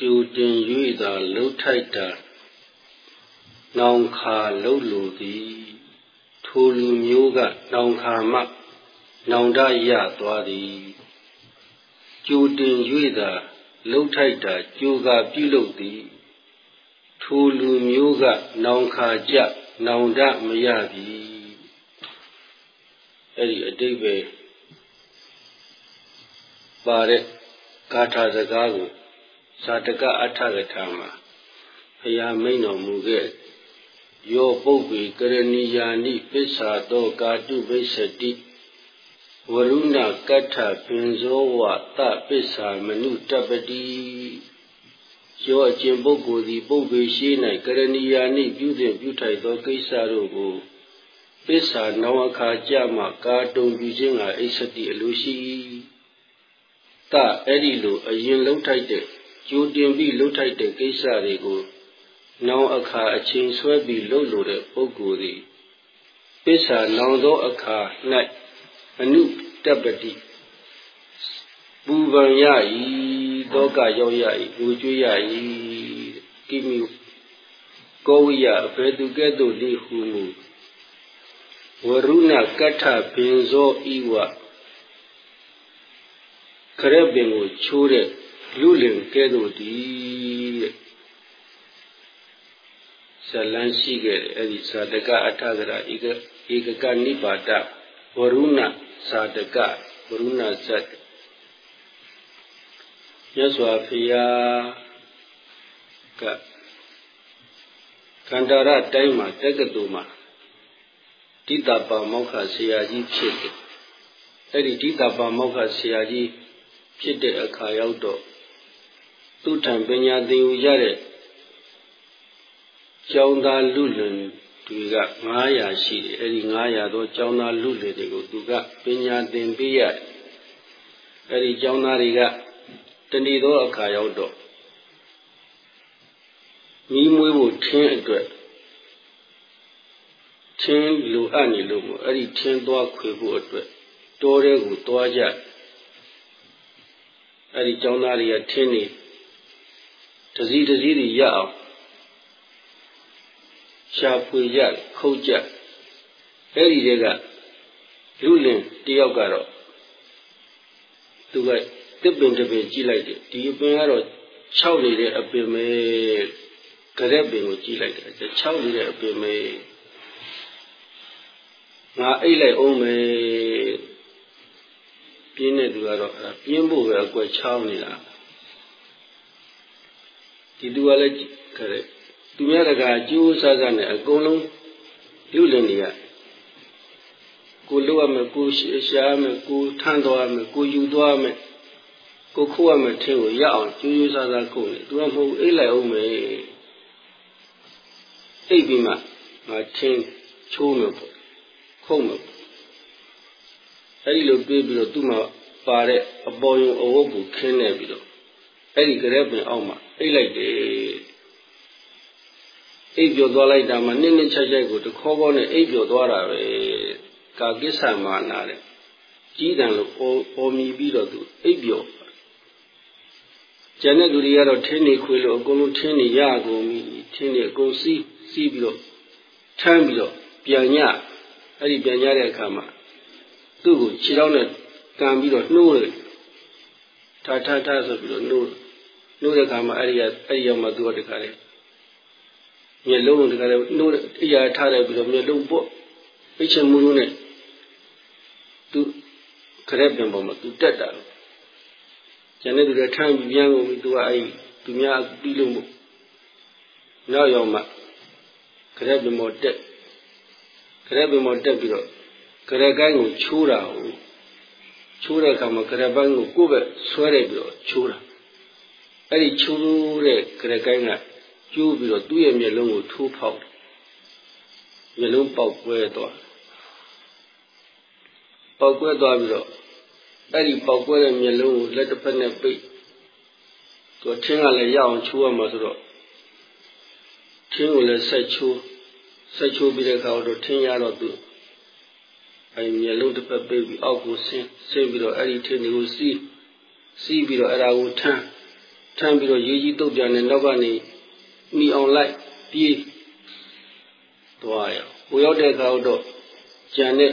ကျူတင်၍သာလှုပ်ထိုက်တာနောင်ခါလှုပ်လိုသည်ထိုလူမျိုးကနောင်ခါမှနောင်တရသွားသည်ကျူတင်၍သာလှုပ်ထိုက်တာကျိုးကပြုလုပ်သည်ထိုလူမျိုးကနောင်ခါကြနောင်တမရပြီအဲ့ဒီအတိတ်ပဲပါတဲ့ဂါထာစကားကို ဇာတကအထကထာမှာဘုရားမိန်တော်မူခဲ့ယောပုပ္ပေကရဏီယာနိပစ္ဆာတောကာတုဘိသတိဝရုဏကတ္ထပင်ဇောဝတပစ္ဆာမနုတပတိယောအကျင့်ပုဂ္ဂိုလ်သည်ပုပ္ပေရှိ၌ကရဏီယာနိပြုစဉ်ပြုထိုက်သောကိစ္စတို့ကိုပစ္ဆာနောင်အခါကြမှကာတုံပြုခြင်းကအိသတိအလိုရှိတအဲ့ဒီလိုအရင်လှုပ်ထိုက်တဲ့ ကြိုတင်ပြီးလှုပ်ထိုက်တဲ့ကိစ္စတွေကိုနောင်အခါအချိန်ဆွဲပြီးလှုပ်လို့တဲ့ပုဂ္ဂိုလ်သည်ပစ္ဆာနောင်သောအခါ၌အနုတပတိပူပန်ရ၏တောကရောက်ရ၏ဘူကျွေးရ၏ကိမိကောဝိယအဘယ်သူကဲ့သို့လိဟုမူဝရုဏကထဘင်ဇောဤဝခရက်ပင်ကိုချိုးတဲ့ လူလင်ကဲ့သို့တည်းတဲ့ဇလန်းရှိခဲ့တယ်အဲ့ဒီဇာတကအထကရာဧကဧကကနိပါဒဝရုဏဇာတကဝရုဏဇတ်ရသော်ဖျားကခန္ဓာရတိုင်းမှာတက္ကသိုလ်မှာတိတပါမောက္ခဆရာကြီးဖြစ်တယ်အဲ့ဒီတိတပါမောက္ခဆရာကြီးဖြစ်တဲ့အခါရောက်တော့ သူထံပညာသင်ယူရတဲ့ကျောင်းသားလူလွန်တွေက900ရှိတယ်အဲဒီ900သောကျောင်းသားလူလွန်တွေကိုသူကပညာသင်ပေးရတယ်အဲဒီကျောင်းသားတွေကတဏီသောအခါရောက်တော့မိမွေးဖို့ထင်းအတွက်ထင်းလိုအပ်နေလို့မို့အဲ့ဒီထင်းသွားခွေဖို့အတွက်တောထဲကိုသွားကြအဲ့ဒီကျောင်းသားတွေကထင်းနေ တစည်းတစည်းတွေရအောင်ရှာဖွေကြခုတ်ကြအဲ့ဒီတွေကလူလင်တယောက်ကတော့သူကတစ်ပင်တစ်ပင်ကြည့်လိုက်တယ်ဒီပင်ကတော့6နေတဲ့အပင်ပဲကြရက်ပင်ကိုကြည့်လိုက်တယ်6နေတဲ့အပင်ပဲငါအိတ်လိုက်အောင်မယ်ပြင်းတဲ့သူကတော့ပြင်းဖို့ပဲအကွက်ချောင်းနေတာ ဒီသူကလည်းခရက်သူများတကာကျိုးစားစားနဲ့အကုန်လုံးလူလင်နေရကိုလွတ်ရမယ်ကိုရှားမယ်ကိုထမ်းသွားမယ်ကိုယူသွားမယ်ကိုခိုးရမယ်ထင်းကိုရအောင်ကျိုးကျိုးစားစားခုတ်နေသူကမဟုတ်အိတ်လိုက်အောင်မယ်အိတ်ပြီးမှငါထင်းချိုးမယ်ပေါ့ခုတ်မယ်အဲ့ဒီလိုပြေးပြီးတော့သူ့မှာပါတဲ့အပေါ်ယုံအဝတ်ကိုခင်းနေပြီးတော့အဲ့ဒီကြဲပင်အောက်မှာ အိတ်လိုက်တယ်အိပ်ပျော်သွားလိုက်တာမှနစ်နစ်ချိုက်ချိုက်ကိုတခေါခေါနဲ့အိပ်ပျော်သွားတာပဲကာကိစ္ဆမာနာတဲ့ကြီးတန်လို့အော်မြည်ပြီးတော့သူအိပ်ပျော်ကျန်တဲ့သူတွေကတော့ထင်းနေခွေလို့အကုန်လုံးထင်းနေရကုန်ပြီထင်းနေအကုန်စီးစီးပြီးတော့ထမ်းပြီးတော့ပြန်ညအဲ့ဒီပြန်ညတဲ့အခါမှာသူ့ကိုခြေထောက်နဲ့ကန်ပြီးတော့နှိုးတယ်ထားထားထားဆိုပြီးတော့နှိုး နှိုးတဲ့အခါမှာအဲ့ဒီကအဲ့ဒီရောက်မှသူကတခါလေမျက်လုံးတခါလေနှိုးအရာထားတယ်ပြီးတော့မျက်လုံးပေါ့ပိတ်ချင်မှုလို့နဲ့သူခရက်ပင်ပေါ်မှာသူတက်တာကျန်တဲ့သူတွေထမ်းပြီးပြန်ကုန်ပြီသူကအဲ့သူများပြီးလို့မို့နောက်ရောက်မှခရက်ပင်ပေါ်တက်ခရက်ပင်ပေါ်တက်ပြီးတော့ခရက်ကိုင်းကိုချိုးတာဟုတ်ချိုးတဲ့အခါမှာခရက်ပန်းကိုကိုယ့်ဘက်ဆွဲလိုက်ပြီးတော့ချိုးတာ အဲ့ဒီချိုးတဲ့ခရက်ကိုင်းကကျိုးပြီးတော့သူ့ရဲ့မျက်လုံးကိုထိုးဖောက်မျက်လုံးပေါက်ကွဲသွားပေါက်ကွဲသွားပြီးတော့အဲ့ဒီပေါက်ကွဲတဲ့မျက်လုံးကိုလက်တစ်ဖက်နဲ့ပိတ်သူထင်းကလည်းရအောင်ချိုးရမှာဆိုတော့ထင်းကိုလည်းဆက်ချိုးဆက်ချိုးပြီးတဲ့အခါတော့ထင်းရတော့သူအဲ့မျက်လုံးတစ်ဖက်ပိတ်ပြီးအောက်ကိုဆင်းဆင်းပြီးတော့အဲ့ဒီထင်းတွေကိုစီးစီးပြီးတော့အဲ့ဒါကိုထမ်း ထမ်းပြီးတော့ရေးကြီးတုတ်ပြန်တဲ့နောက်ကနေမိအောင်လိုက်ပြေးသွားရဟိုရောက်တဲ့အခါတော့ကြံတဲ့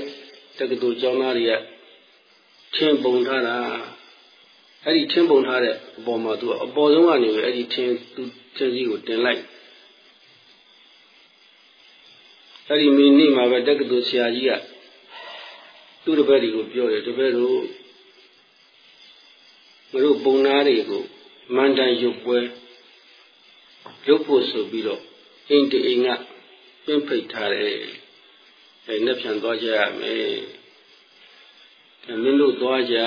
တက္ကသိုလ်ကျောင်းသားတွေကထင်းပုံထားတာအဲ့ဒီထင်းပုံထားတဲ့အပေါ်မှာသူကအပေါ်ဆုံးကနေပဲအဲ့ဒီထင်းသူထင်းကြီးကိုတင်လိုက်အဲ့ဒီမိနစ်မှာပဲတက္ကသိုလ်ဆရာကြီးကသူ့တပည့်တွေကိုပြောတယ်တပည့်တို့ငါတို့ပုံနာတွေကို မန္တန်ရုပ်ပွဲရုပ်ဖို့ဆိုပြီးတော့အိမ်တအိမ်ကပြင့်ဖိတ်ထားတယ်အဲနှစ်ပြန်သွားကြရမယ်အဲမင်းတို့သွားကြ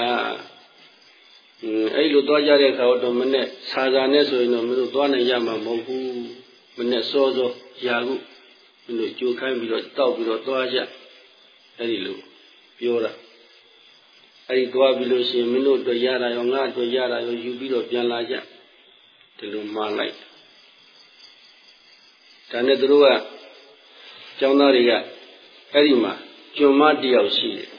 အဲ့လိုသွားကြတဲ့အခါတော့မနဲ့စာစာနဲ့ဆိုရင်တော့မင်းတို့သွားနိုင်ရမှာမဟုတ်ဘူးမနဲ့စောစောရာခုမင်းတို့ကြိုခိုင်းပြီးတော့တောက်ပြီးတော့သွားကြအဲ့ဒီလိုပြောတာ အဲ့ဒီသွားပြီးလို့ရှိရင်မင်းတို့အတွက်ရတာရောငါအတွက်ရတာရောယူပြီးတော့ပြန်လာကြဒီလိုမှားလိုက်ဒါနဲ့သူတို့ကကျောင်းသားတွေကအဲ့ဒီမှာကျွမ်းမတယောက်ရှိတယ်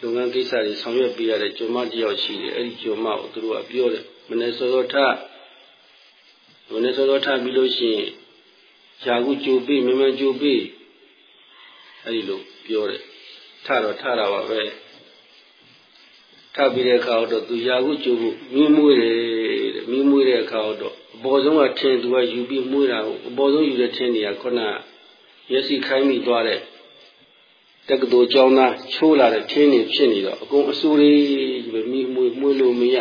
လုပ်ငန်းကိစ္စတွေဆောင်ရွက်ပေးရတဲ့ကျွမ်းမတယောက်ရှိတယ်အဲ့ဒီကျွမ်းမကိုသူတို့ကပြောတယ်မနေ့စောစောထမနေ့စောစောထပြီးလို့ရှိရင်ຢာကုကြိုပြီးမင်းမကြိုပြီးအဲ့ဒီလိုပြောတယ်ထတော့ထတာပါပဲ ထပြီးတဲ့အခါတော့သူຢာကုကြိုဖို့မီးမွေးတယ်တဲ့မီးမွေးတဲ့အခါတော့အပေါ်ဆုံးကထင်းသူကယူပြီးမွေးတာကိုအပေါ်ဆုံးယူတဲ့ထင်းတွေကခုနမျက်စိခိုင်းမိသွားတဲ့တက္ကသိုလ်ကျောင်းသားချိုးလာတဲ့ထင်းတွေဖြစ်နေတော့အကုန်အဆူလေးပဲမိမွေးမွေးလို့မရ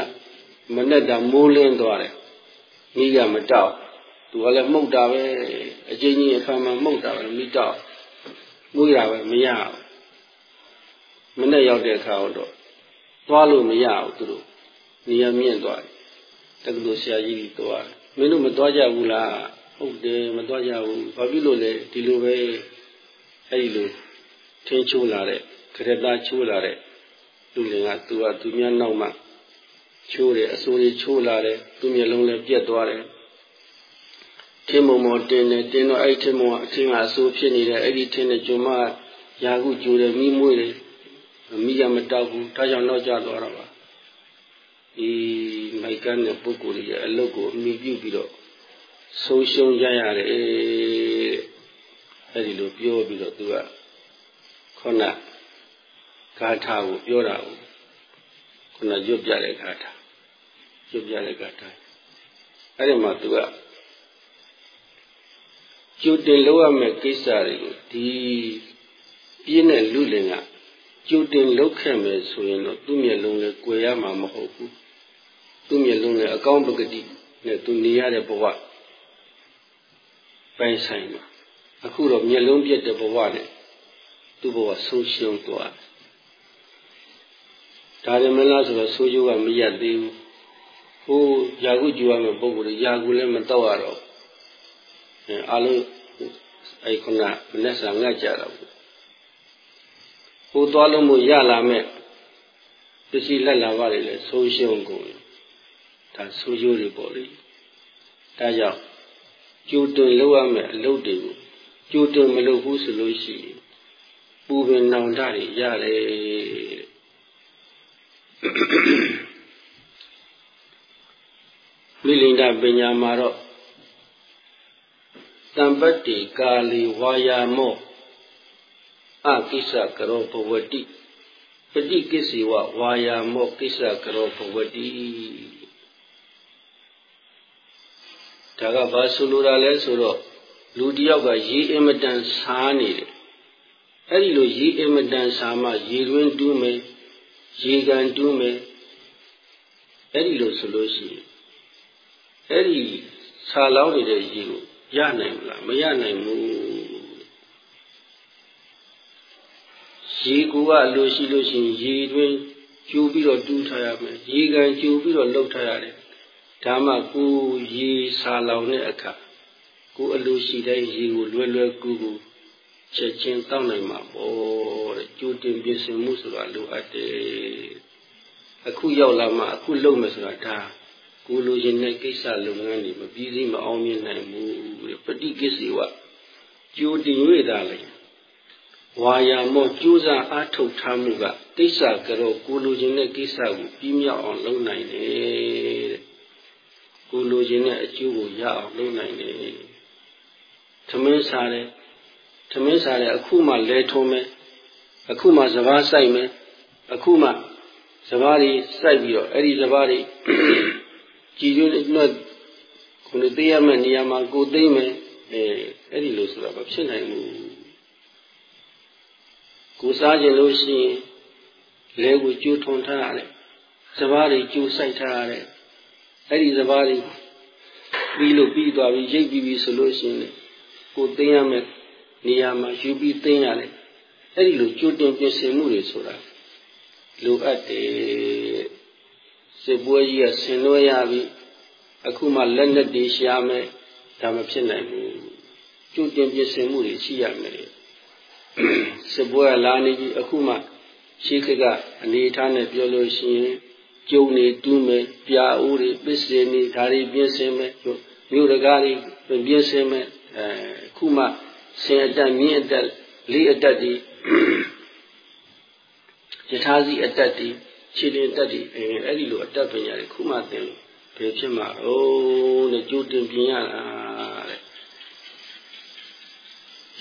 မနဲ့တာမိုးလင်းသွားတယ်မိကမတောက်သူကလည်းမှုတ်တာပဲအချင်းချင်းအခါမှာမှုတ်တာပဲမိတောက်မွေးတာပဲမရမနဲ့ရောက်တဲ့အခါတော့ သွားလို့မရဘူးသူတို့နေရာမြင့်သွားတယ်တက္ကသိုလ်ဆရာကြီးကြီးသွားတယ်မင်းတို့မသွားကြဘူးလားဟုတ်တယ်မသွားကြဘူးဘာဖြစ်လို့လဲဒီလိုပဲအဲ့ဒီလိုထင်းချိုးလာတဲ့ခရတာချိုးလာတဲ့လူလင်ကသူကသူများနောက်မှချိုးတယ်အစိုးရချိုးလာတယ်သူမျက်လုံးလည်းပြက်သွားတယ်ထင်းမုံမောတင်းတယ်တင်းတော့အဲ့ထင်းမုံကအထင်းကအစိုးဖြစ်နေတယ်အဲ့ဒီထင်းနဲ့ဂျုံမရာခုကျိုးတယ်မိမွေးတယ် မိကမတောက်ဘူးဒါကြောင့်တော့ကြသွားတော့ပါဒီမိုက်ကန်းတဲ့ပုဂ္ဂိုလ်ရဲ့အလုတ်ကိုအမိပြုပြီးတော့ဆုံးရှုံးရရတယ်အဲ့ဒီလိုပြောပြီးတော့သူကခုနဂါထာကိုပြောတာကိုခုနရွတ်ပြတဲ့ဂါထာရွတ်ပြတဲ့ဂါထာအဲ့ဒီမှာသူကကျူတင်လို့ရမယ့်ကိစ္စတွေကိုဒီပြင်းတဲ့လူလင်က ကျူတင်လုပ်ခဲ့မယ်ဆိုရင်တော့သူ့မျက်လုံးလည်း꿰ရမှာမဟုတ်ဘူးသူ့မျက်လုံးလည်းအကောင်းပကတိနဲ့သူနေရတဲ့ဘဝပိုင်ဆိုင်မှာအခုတော့မျက်လုံးပြက်တဲ့ဘဝနဲ့သူ့ဘဝဆုံးရှုံးသွားဒါရမလားဆိုတော့ဆိုးကျိုးကမရသေးဘူးဟိုယာကုကြွားမဲ့ပုံကိုယ်ယာကုလည်းမတော့ရတော့အဲအလုံးအဲ့ခုနမနဲ့ဆာငတ်ကြတော့ ဟိုသွားလို့မို့ရလာမဲ့ပစ္စည်းလက်လာပါလေလေဆုံးရှုံးကုန်ဒါဆိုးကျိုးတွေပေါ့လေဒါကြောင့်ကြိုတင်လုပ်ရမယ်အလုပ်တွေကိုကြိုတင်မလုပ်ဘူးဆိုလို့ရှိရင်ပူပင်နောင်တတွေရတယ်မိလိန္ဒပညာမှာတော့တံပတ္တိကာလီဝါယာမော အကိစ္စကရောဘဝတိပฏิကိစီဝဝါယာမောကိစ္စကရောဘဝတိဒါကဘာဆိုလိုတာလဲဆိုတော့လူတယောက်ကရေအင်မတန်စားနေတယ်အဲ့ဒီလိုရေအင်မတန်စားမှရေတွင်းတူးမယ်ရေကန်တူးမယ်အဲ့ဒီလိုဆိုလို့ရှိရင်အဲ့ဒီဆာလောင်းနေတဲ့ရေကိုရနိုင်မလားမရနိုင်ဘူး ရေကူကလိုရှိလို့ရှိရင်ရေတွင်းကျူပြီးတော့တူးထားရမယ်ရေကန်ကျူပြီးတော့လှုပ်ထားရတယ်ဒါမှကိုရေဆာလောင်တဲ့အခါကိုအလိုရှိတဲ့ရေကိုလွယ်လွယ်ကူကူချက်ချင်းတောက်နိုင်မှာပေါ့တဲ့ကြိုတင်ပြင်ဆင်မှုဆိုတာလိုအပ်တယ်အခုရောက်လာမှအခုလုပ်မယ်ဆိုတာဒါကိုလိုချင်တဲ့ကိစ္စလုပ်ငန်းတွေမပြီးသေးမအောင်မြင်နိုင်ဘူးတဲ့ပฏิကိစီဝကြိုတင်၍သာလေ ဝါယာမောကြိုးစားအားထုတ်ထားမှုကကိစ္စကြောကိုလိုချင်တဲ့ကိစ္စကိုပြီးမြောက်အောင်လုပ်နိုင်တယ်တဲ့ချင်တဲ့အကျိုးကိုရအောင်လုပ်နိုင်တယ်သမင်းစားတယ်သမင်းစားတယ်အခုမှလဲထုံးမယ်အခုမှစဘာစိုက်မယ်အခုမှစဘာတွေစိုက်ပြီးတော့အဲ့ဒီစဘာတွေကြည်ကျွန်းနဲ့ခုနသိရမယ့်နေရာမှာကိုသိမ့်မယ်အဲအဲ့ဒီလိုဆိုတာမဖြစ်နိုင်ဘူး ကိုစားခြင်းလို့ရှိရင်လဲကိုကျိုးထွန်ထားရတယ်စဘာတွေကျိုးစိုက်ထားရတယ်အဲ့ဒီစဘာတွေပြီးလို့ပြီးသွားပြီရိတ်ပြီးပြီဆိုလို့ရှိရင်ကိုသိရမယ်နေရာမှာယူပြီးသိရတယ်အဲ့ဒီလိုကြိုတင်ပြင်ဆင်မှုတွေဆိုတာလိုအပ်တယ်စစ်ပွဲကြီးကဆင်နွှဲရပြီအခုမှလက်လက်တွေရှာမယ်ဒါမဖြစ်နိုင်ဘူးကြိုတင်ပြင်ဆင်မှုတွေရှိရမယ် စစ်ပွဲကလာနေပြီအခုမှရှိခကအနေထားနဲ့ပြောလို့ရှိရင်ကျုံနေတူးမယ်ပြာအိုးတွေပစ္စည်းတွေဒါတွေပြင်ဆင်မယ်မြို့တကားတွေပြင်ဆင်မယ်အဲခုမှဆင်အတက်မြင့်အတက်လေးအတက်ဒီယထာစီအတက်ဒီခြေတင်တက်ဒီအဲအဲ့ဒီလိုအတက်ပညာတွေခုမှသင်လို့ဘယ်ဖြစ်မှာအိုးတဲ့ကြိုးတင်ပြင်ရတာတဲ့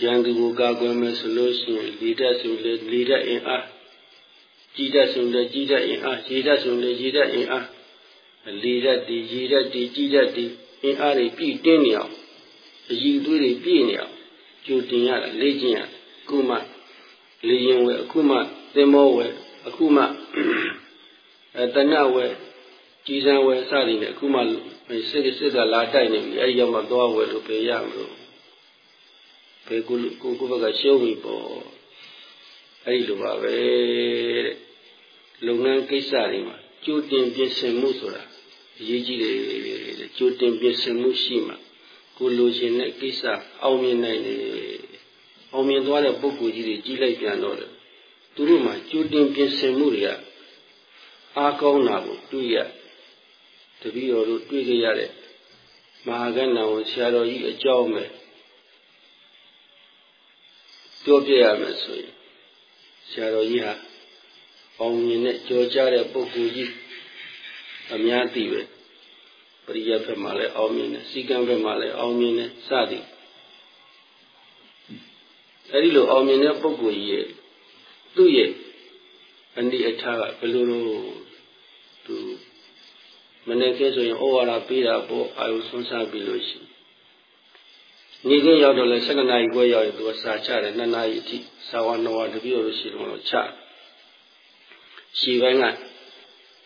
ရန်သူကိုကာကွယ်မယ်ဆိုလို့ရှိရင်လေတက်ဆိုလေလေတက်အင်အားကြီးတက်ဆိုလေကြီးတက်အင်အားရေတက်ဆိုလေရေတက်အင်အားလေတက်ဒီရေတက်ဒီကြီးတက်ဒီအင်အားတွေပြည့်တင်းနေအောင်အည်သွေးတွေပြည့်နေအောင်ကြိုတင်ရတာလေ့ကျင့်ရအခုမှလေရင်ဝယ်အခုမှသင်္ဘောဝယ်အခုမှအဲတဏဝယ်ကြီးစံဝယ်စသည်နဲ့အခုမှစစ်စစ်ကလာတိုက်နေပြီအဲဒီရောက်မှသွားဝယ်လို့ပဲရမလို့ ဘယ်ကိုကိုကိုဘက်ကရှုံးပြီပေါ့အဲဒီလိုပါပဲတဲ့လုပ်ငန်းကိစ္စတွေမှာကြိုတင်ပြင်ဆင်မှုဆိုတာအရေးကြီးတယ်တဲ့ကြိုတင်ပြင်ဆင်မှုရှိမှကိုလိုချင်တဲ့ကိစ္စအောင်မြင်နိုင်တယ်အောင်မြင်သွားတဲ့ပုဂ္ဂိုလ်ကြီးတွေကြီးလိုက်ပြန်တော့တယ်သူတို့မှာကြိုတင်ပြင်ဆင်မှုတွေကအားကောင်းတာကိုတွေ့ရတပည့်တော်တို့တွေ့ကြရတဲ့မဟာကဏ္ဍဝန်ဆရာတော်ကြီးအကြောင်းပဲ ပြောပြရမယ်ဆိုရင်ဆရာတော်ကြီးဟာအောင်မြင်တဲ့ကြော်ကြားတဲ့ပုဂ္ဂိုလ်ကြီးအများသိပဲပရိယတ်ဘက်မှာလည်းအောင်မြင်တယ်စီကံဘက်မှာလည်းအောင်မြင်တယ်စသည်အဲဒီလိုအောင်မြင်တဲ့ပုဂ္ဂိုလ်ကြီးရဲ့သူ့ရဲ့အနိအထာကဘယ်လိုလိုသူမနေ့ကဆိုရင်ဩဝါဒပေးတာပေါ့အာယုဆွန်းစားပြီးလို့ရှိ နေကင်းရောက်တော့လဲ7နာရီခွဲရောက်ရင်သူကစာချတယ်2နာရီအထိစာဝါနဝါတပြည့်လို့ရှိတော့ချရှီပိုင်းက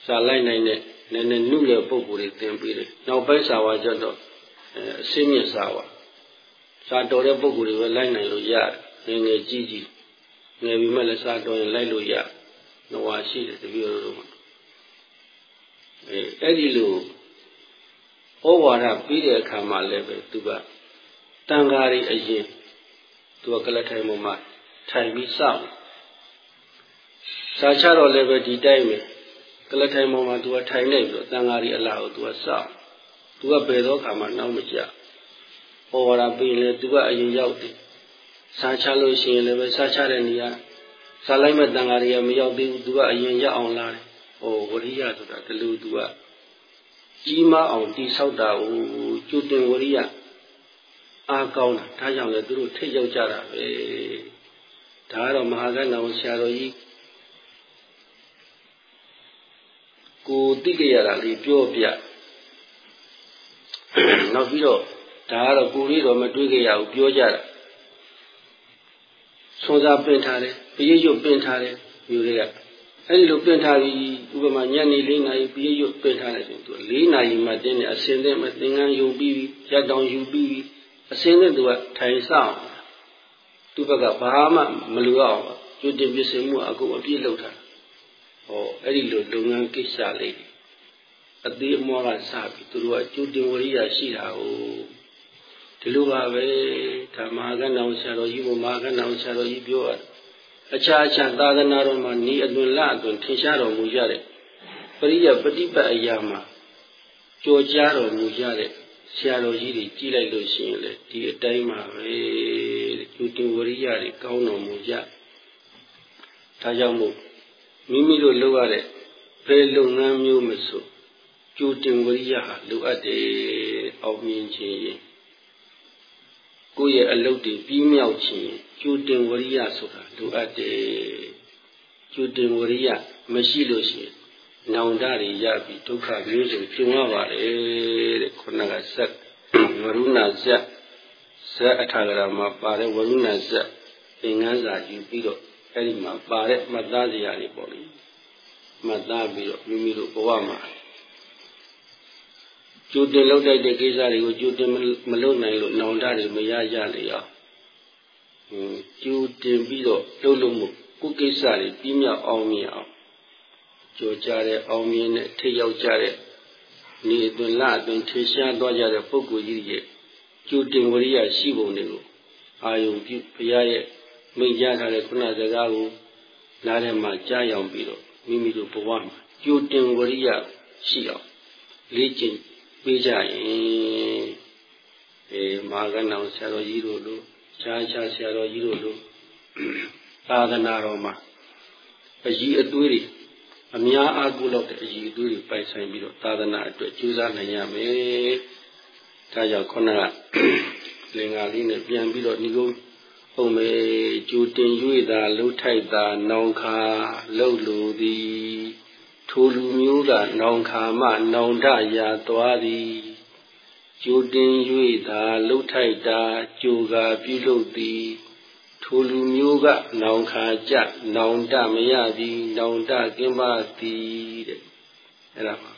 စာလိုက်နိုင်တဲ့နည်းနည်းနုတဲ့ပုံကိုယ်တွေသင်ပေးတယ်နောက်ပိုင်းစာဝါကျတော့အစင်းမြင့်စာဝါစာတော်တဲ့ပုံကိုယ်တွေပဲလိုက်နိုင်လို့ရတယ်ငယ်ငယ်ကြီးကြီးငယ်ပြီမဲ့လည်းစာတော်ရင်လိုက်လို့ရနဝါရှိတယ်တပြည့်လို့အဲအဲ့ဒီလိုဩဝါဒပြီးတဲ့အခါမှာလည်းပဲသူက တန်ဃာတွေအရင်သူကကလထိုင်ပေါ်မှာထိုင်ပြီးစောင့်စာချတော့လည်းပဲဒီတိုင်းပဲကလထိုင်ပေါ်မှာသူကထိုင်နေပြီးတော့တန်ဃာတွေအလားကိုသူကစောင့်သူကဘယ်တော့ခါမှနောက်မကြဩဝါဒပြီးရင်လည်းသူကအရင်ရောက်တယ်စာချလို့ရှိရင်လည်းပဲစာချတဲ့နေရာစာလိုက်မဲ့တန်ဃာတွေကမရောက်သေးဘူးသူကအရင်ရောက်အောင်လာတယ်။ဩဝရိယဆိုတာဒီလိုသူကကြီးမားအောင်တိဆောက်တာကိုကျုတင်ဝရိယ အားကောင်းတာဒါကြောင့်လည်းသူတို့ထိတ်ရောက်ကြတာပဲဒါကတော့မဟာကဏ္ဍဝဆရာတော်ကြီးကိုသိကြရတာလေးပြောပြနောက်ပြီးတော့ဒါကတော့ကိုလေးတော့မတွေးကြရဘူးပြောကြတာဆွန်စားပင်ထားတယ်ပရိရွတ်ပင်ထားတယ်မျိုးတွေကအဲဒီလိုပင်ထားပြီးဥပမာညနေ၄နာရီပရိရွတ်ပင်ထားတယ်ဆိုရင်သူ၄နာရီမှတင်းနေအစင်တဲ့မှသင်္ကန်းယူပြီးရက်တောင်ယူပြီး အစင်းနဲ့သူကထိုင်ဆောင်သူဘက်ကဘာမှမလူအောင်ကျွတ်တင်ပြစင်မှုအကုန်အပြည့်လုပ်တာဟောအဲ့ဒီလိုလုပ်ငန်းကိစ္စလေးအသေးအမောကစပြီးသူတို့ကကျွတ်တင်ဝရိယရှိတာကိုဒီလိုပါပဲဓမ္မကဏ္ဍဆရာတော်ကြီးဘုမာကဏ္ဍဆရာတော်ကြီးပြောရအခြားအခြားသာသနာတော်မှာဤအသွင်လအသွင်ထင်ရှားတော်မူကြတဲ့ပရိယပฏิပတ်အရာမှာကြော်ကြားတော်မူကြတဲ့ ဆရာတော်ကြီးတွေကြည်လိုက်လို့ရှိရင်လေဒီအတိုင်းမှာပဲကျူတင်ဝရိယတွေကောင်းတော်မူကြဒါကြောင့်မို့မိမိတို့လုပ်ရတဲ့ဘယ်လုပ်ငန်းမျိုးမဆိုကြိုတင်ဝရိယဟာလိုအပ်တယ်အောင်မြင်ခြင်းရင်ကိုယ့်ရဲ့အလုပ်တွေပြီးမြောက်ခြင်းကြိုတင်ဝရိယဆိုတာလိုအပ်တယ်ကြိုတင်ဝရိယမရှိလို့ရှိရင်နောင်တတွေရပြီးဒုက္ခမျိုးစုံကျုံရပါတယ်တဲ့ခုနက ဇက်ဝရုဏဇက်ဇက်အထာဂရမှာပါတဲ့ဝရုဏဇက်သင်္ကန်းစာယူပြီးတော့အဲ့ဒီမှာပါတဲ့မှတ်သားစရာတွေပေါ့လေမှတ်သားပြီးတော့မိမိတို့ဘဝမှာကျူတင်လောက်တဲ့ကိစ္စတွေကိုကျူတင်မလုပ်နိုင်လို့နောင်တတွေမရရလေအောင်ကျူတင်ပြီးတော့လှုပ်လို့မှုကိုကိစ္စတွေပြီးမြောက်အောင်မြင်အောင်ကြော်ကြတဲ့အောင်မြင်တဲ့ထိရောက်ကြတဲ့ နေအတွင်းလအတွင်းထေရှားသွားကြတဲ့ပုဂ္ဂိုလ်ကြီးရဲ့ကျူတင်ဝရိယရှိပုံတွေကိုအာယုံပြုဘုရားရဲ့မိန့်ကြားထားတဲ့ခုနစကားကိုနားထဲမှာကြားရောက်ပြီးတော့မိမိတို့ဘဝမှာကျူတင်ဝရိယရှိအောင်လေ့ကျင့်ပေးကြရင်အဲမာကနောင်ဆရာတော်ကြီးတို့လိုရှားရှားဆရာတော်ကြီးတို့လိုသာသနာတော်မှာအကြီးအသွေးတွေ အများအားကိုးလောက်တဲ့အကြီးအသွေးတွေပိုင်ဆိုင်ပြီးတော့သာသနာအတွက်ကြိုးစားနိုင်ရမယ်။ဒါကြောင့်ခုနကလင်္ကာလေးနဲ့ပြန်ပြီးတော့ဒီကုန်းဟုတ်မေကြိုတင်၍သာလှုပ်ထိုက်သာနောင်ခါလှုပ်လိုသည်ထိုလူမျိုးကနောင်ခါမှနောင်တရာသွားသည်ကြိုတင်၍သာလှုပ်ထိုက်တာကြိုကာပြုလုပ်သည် ထိုလူမျိုးကနောင်ခါကြနောင်တမရသည်နောင်တကင်းပါသည်တဲ့အဲ့ဒါပါပဲအာ